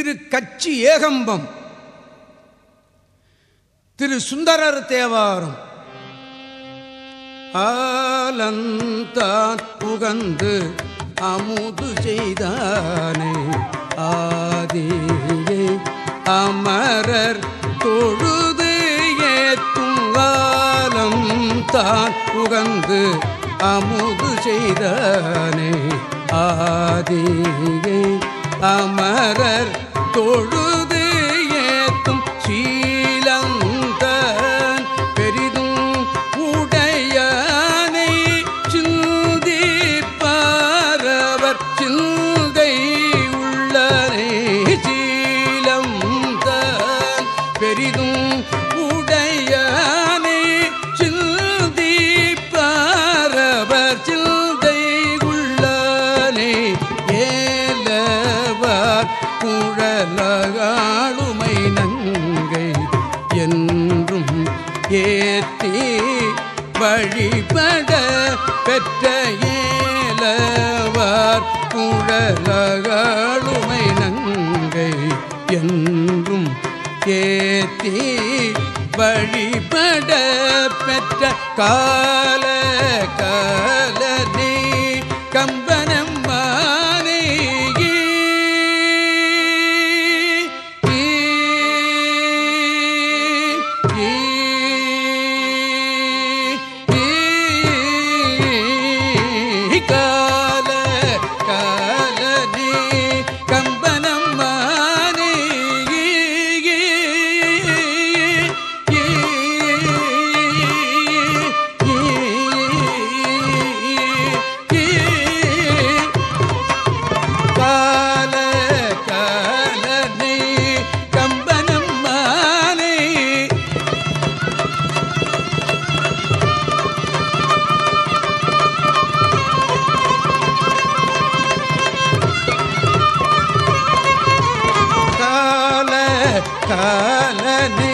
திரு கச்சி ஏகம்பம் திரு சுந்தரர் தேவாரம். ஆலந்தாத் புகந்து அமுது செய்தானே ஆதியே அமரர் தொழுது ஏத்துங்காலம் தான் புகந்து அமுது செய்தானே ஆதியே அமரர் தொழுது ஏத்தும் சீலந்தன் பெரிதும் உடையானை சிந்திப்பாரவர் சிந்தை உள்ளனை சீலந்தன் பெரிதும் உடையானை சிந்திப்பாரவர் சிந்தை உள்ளனே ஏலவார் குழலகாளுமை நங்கை என்றும் ஏத்தி வழிபட பெற்ற ஏலவார் குழலகாளுமை நங்கை என்றும் ஏத்தி வழிபட பெற்ற கால கால காலனே